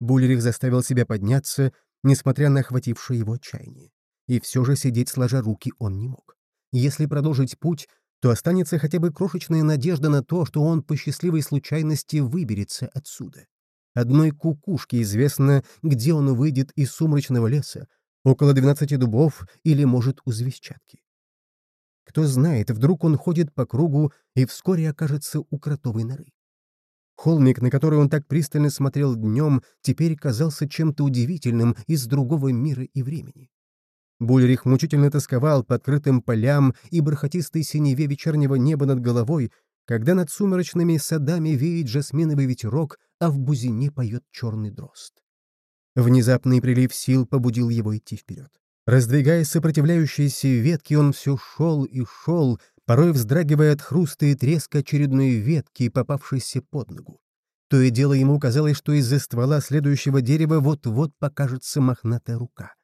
Буллерих заставил себя подняться, несмотря на охватившее его отчаяние. И все же сидеть сложа руки он не мог. Если продолжить путь, то останется хотя бы крошечная надежда на то, что он по счастливой случайности выберется отсюда. Одной кукушке известно, где он выйдет из сумрачного леса, около двенадцати дубов или, может, у звездчатки. Кто знает, вдруг он ходит по кругу и вскоре окажется у кротовой норы. Холмик, на который он так пристально смотрел днем, теперь казался чем-то удивительным из другого мира и времени. Бульрих мучительно тосковал по открытым полям и бархатистой синеве вечернего неба над головой, когда над сумеречными садами веет жасминовый ветерок, а в бузине поет черный дрозд. Внезапный прилив сил побудил его идти вперед. Раздвигая сопротивляющиеся ветки, он все шел и шел, порой вздрагивая от хруста и треска очередной ветки, попавшейся под ногу. То и дело ему казалось, что из-за ствола следующего дерева вот-вот покажется мохнатая рука.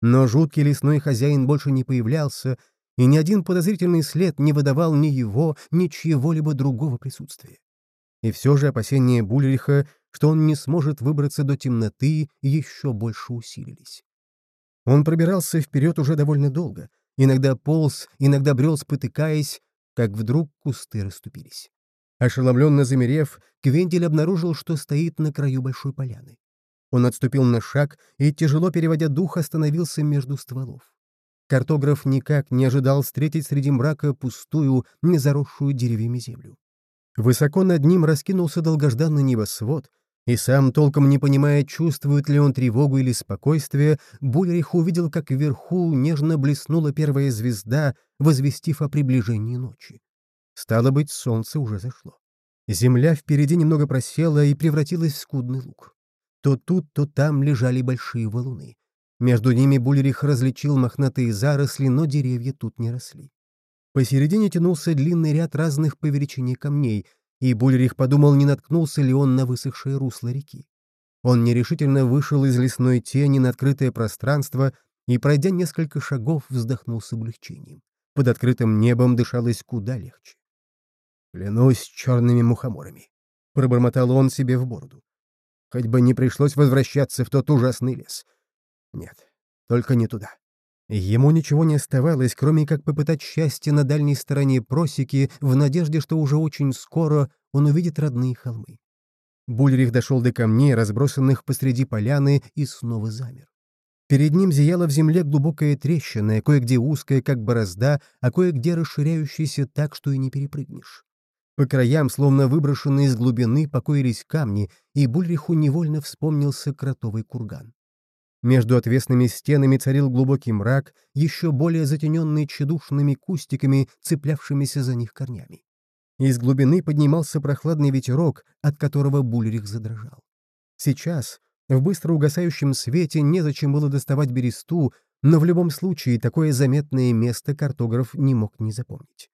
Но жуткий лесной хозяин больше не появлялся, и ни один подозрительный след не выдавал ни его, ни чьего-либо другого присутствия. И все же опасения Бульриха, что он не сможет выбраться до темноты, еще больше усилились. Он пробирался вперед уже довольно долго, иногда полз, иногда брел, спотыкаясь, как вдруг кусты расступились. Ошеломленно замерев, Квентель обнаружил, что стоит на краю большой поляны. Он отступил на шаг и, тяжело переводя дух, остановился между стволов. Картограф никак не ожидал встретить среди мрака пустую, незаросшую деревьями землю. Высоко над ним раскинулся долгожданный небосвод, и сам, толком не понимая, чувствует ли он тревогу или спокойствие, Бульрих увидел, как вверху нежно блеснула первая звезда, возвестив о приближении ночи. Стало быть, солнце уже зашло. Земля впереди немного просела и превратилась в скудный луг. То тут, то там лежали большие валуны. Между ними Бульрих различил мохнатые заросли, но деревья тут не росли. Посередине тянулся длинный ряд разных по величине камней — и Бульрих подумал, не наткнулся ли он на высохшее русло реки. Он нерешительно вышел из лесной тени на открытое пространство и, пройдя несколько шагов, вздохнул с облегчением. Под открытым небом дышалось куда легче. «Клянусь черными мухоморами», — пробормотал он себе в бороду. «Хоть бы не пришлось возвращаться в тот ужасный лес. Нет, только не туда». Ему ничего не оставалось, кроме как попытать счастье на дальней стороне просеки в надежде, что уже очень скоро он увидит родные холмы. Бульрих дошел до камней, разбросанных посреди поляны, и снова замер. Перед ним зияла в земле глубокая трещина, кое-где узкая, как борозда, а кое-где расширяющаяся так, что и не перепрыгнешь. По краям, словно выброшенные из глубины, покоились камни, и Бульриху невольно вспомнился кротовый курган. Между отвесными стенами царил глубокий мрак, еще более затененный тщедушными кустиками, цеплявшимися за них корнями. Из глубины поднимался прохладный ветерок, от которого Бульрих задрожал. Сейчас, в быстро угасающем свете, незачем было доставать бересту, но в любом случае такое заметное место картограф не мог не запомнить.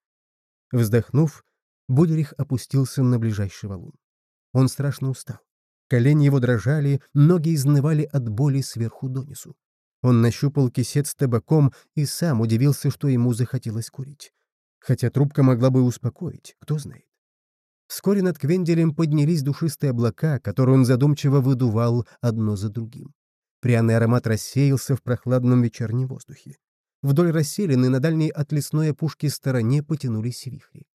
Вздохнув, Бульрих опустился на ближайший валун. Он страшно устал. Колени его дрожали, ноги изнывали от боли сверху донизу. Он нащупал кисет с табаком и сам удивился, что ему захотелось курить. Хотя трубка могла бы успокоить, кто знает. Вскоре над Квенделем поднялись душистые облака, которые он задумчиво выдувал одно за другим. Пряный аромат рассеялся в прохладном вечернем воздухе. Вдоль расселены на дальней от лесной опушки стороне потянулись вихри.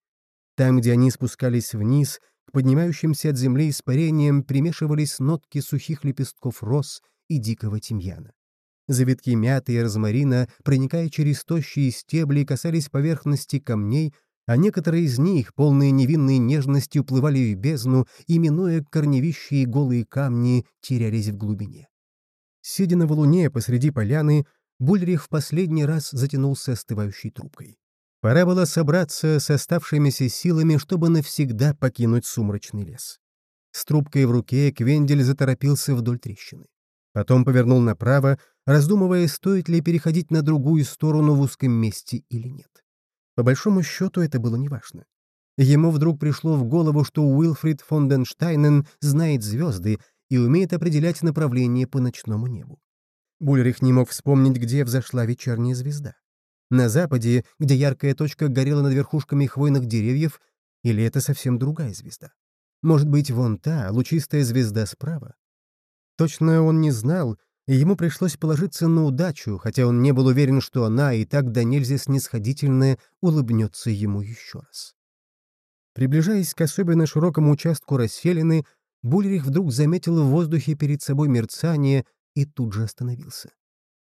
Там, где они спускались вниз, к поднимающимся от земли испарениям примешивались нотки сухих лепестков роз и дикого тимьяна. Завитки мяты и розмарина, проникая через тощие стебли, касались поверхности камней, а некоторые из них, полные невинной нежности, уплывали в бездну и, минуя корневища и голые камни, терялись в глубине. Сидя на валуне посреди поляны, Бульрих в последний раз затянулся остывающей трубкой. Пора было собраться с оставшимися силами, чтобы навсегда покинуть сумрачный лес. С трубкой в руке Квендель заторопился вдоль трещины. Потом повернул направо, раздумывая, стоит ли переходить на другую сторону в узком месте или нет. По большому счету это было неважно. Ему вдруг пришло в голову, что Уилфрид фон Денштайнен знает звезды и умеет определять направление по ночному небу. Бульрих не мог вспомнить, где взошла вечерняя звезда. На западе, где яркая точка горела над верхушками хвойных деревьев, или это совсем другая звезда? Может быть, вон та, лучистая звезда справа? Точно он не знал, и ему пришлось положиться на удачу, хотя он не был уверен, что она и так до нельзя снисходительная улыбнется ему еще раз. Приближаясь к особенно широкому участку расселены, Бульрих вдруг заметил в воздухе перед собой мерцание и тут же остановился.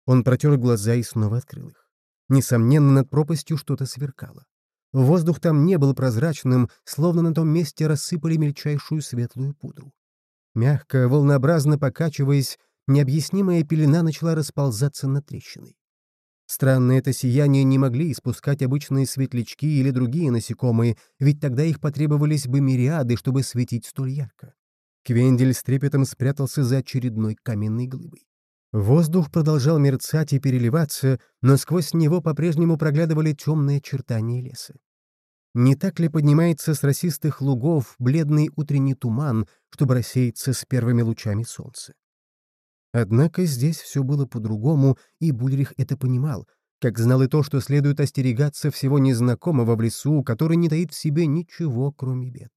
Он протер глаза и снова открыл их. Несомненно, над пропастью что-то сверкало. Воздух там не был прозрачным, словно на том месте рассыпали мельчайшую светлую пудру. Мягко, волнообразно покачиваясь, необъяснимая пелена начала расползаться над трещиной. Странное это сияние не могли испускать обычные светлячки или другие насекомые, ведь тогда их потребовались бы мириады, чтобы светить столь ярко. Квендель с трепетом спрятался за очередной каменной глыбой. Воздух продолжал мерцать и переливаться, но сквозь него по-прежнему проглядывали темные очертания леса. Не так ли поднимается с росистых лугов бледный утренний туман, чтобы рассеяться с первыми лучами солнца? Однако здесь все было по-другому, и Бульрих это понимал, как знал и то, что следует остерегаться всего незнакомого в лесу, который не таит в себе ничего, кроме бед.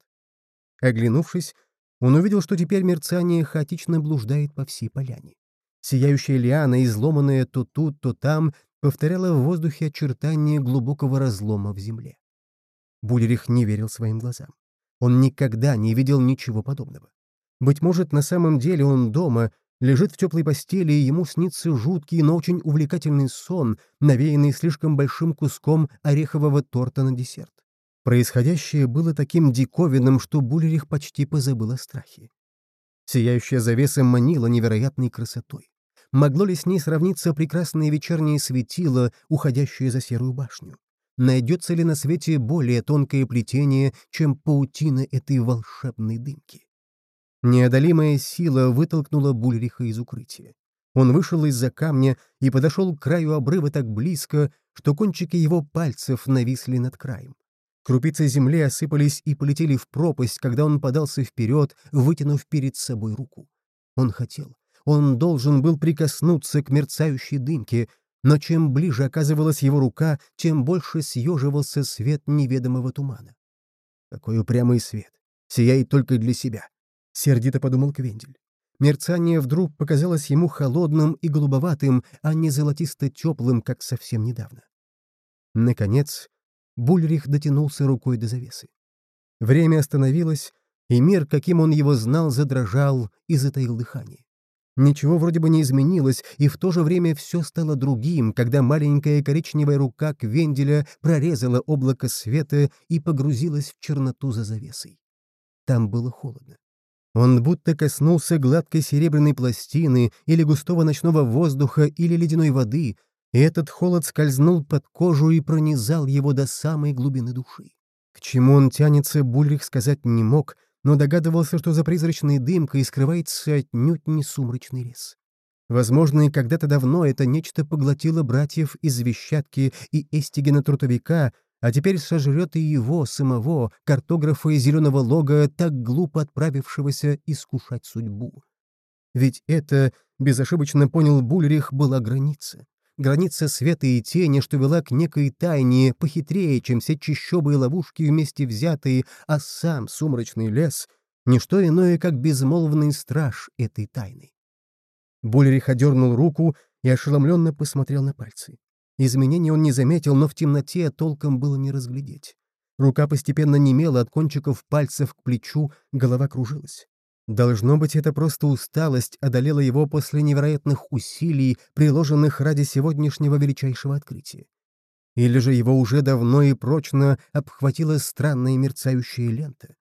Оглянувшись, он увидел, что теперь мерцание хаотично блуждает по всей поляне. Сияющая лиана, изломанная то тут, то там, повторяла в воздухе очертания глубокого разлома в земле. Булерих не верил своим глазам. Он никогда не видел ничего подобного. Быть может, на самом деле он дома, лежит в теплой постели, и ему снится жуткий, но очень увлекательный сон, навеянный слишком большим куском орехового торта на десерт. Происходящее было таким диковинным, что Булерих почти позабыл о страхе. Сияющая завеса манила невероятной красотой. Могло ли с ней сравниться прекрасное вечернее светило, уходящее за серую башню? Найдется ли на свете более тонкое плетение, чем паутина этой волшебной дымки? Неодолимая сила вытолкнула Бульриха из укрытия. Он вышел из-за камня и подошел к краю обрыва так близко, что кончики его пальцев нависли над краем. Крупицы земли осыпались и полетели в пропасть, когда он подался вперед, вытянув перед собой руку. Он хотел, он должен был прикоснуться к мерцающей дымке, но чем ближе оказывалась его рука, тем больше съеживался свет неведомого тумана. Какой упрямый свет! Сияет только для себя! — сердито подумал Квендель. Мерцание вдруг показалось ему холодным и голубоватым, а не золотисто-теплым, как совсем недавно. Наконец, Бульрих дотянулся рукой до завесы. Время остановилось, и мир, каким он его знал, задрожал и затаил дыхание. Ничего вроде бы не изменилось, и в то же время все стало другим, когда маленькая коричневая рука Квенделя прорезала облако света и погрузилась в черноту за завесой. Там было холодно. Он будто коснулся гладкой серебряной пластины или густого ночного воздуха или ледяной воды, и этот холод скользнул под кожу и пронизал его до самой глубины души. К чему он тянется, Бульрих сказать не мог, но догадывался, что за призрачной дымкой скрывается отнюдь не сумрачный лес. Возможно, и когда-то давно это нечто поглотило братьев из Вещатки и Эстигена Трутовика, а теперь сожрет и его, самого, картографа из Зеленого Лога, так глупо отправившегося искушать судьбу. Ведь это, безошибочно понял Бульрих, была граница. Граница света и тени, что вела к некой тайне, похитрее, чем все чищобы и ловушки вместе взятые, а сам сумрачный лес — ничто иное, как безмолвный страж этой тайны. Бульрих одернул руку и ошеломленно посмотрел на пальцы. Изменений он не заметил, но в темноте толком было не разглядеть. Рука постепенно немела от кончиков пальцев к плечу, голова кружилась. Должно быть, это просто усталость одолела его после невероятных усилий, приложенных ради сегодняшнего величайшего открытия. Или же его уже давно и прочно обхватила странная мерцающая лента.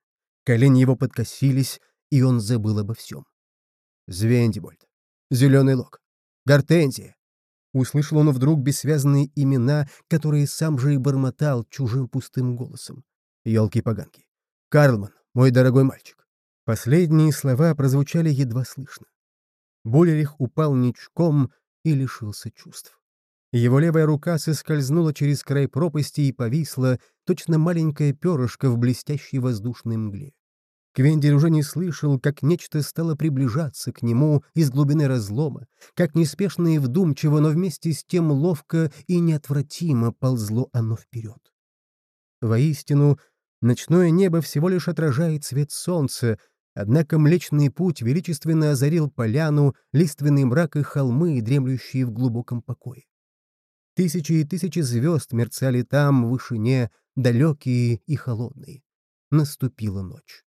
Колени его подкосились, и он забыл обо всем. Звендибольд, Зеленый Лог, Гортензия, Услышал он вдруг бессвязные имена, которые сам же и бормотал чужим пустым голосом. Ёлки-поганки. «Карлман, мой дорогой мальчик». Последние слова прозвучали едва слышно. Болерих упал ничком и лишился чувств. Его левая рука соскользнула через край пропасти и повисла, точно маленькое перышко в блестящей воздушной мгле. Квендель уже не слышал, как нечто стало приближаться к нему из глубины разлома, как неспешно и вдумчиво, но вместе с тем ловко и неотвратимо ползло оно вперед. Воистину, ночное небо всего лишь отражает свет солнца, однако Млечный Путь величественно озарил поляну, лиственный мрак и холмы, дремлющие в глубоком покое. Тысячи и тысячи звезд мерцали там, в вышине, далекие и холодные. Наступила ночь.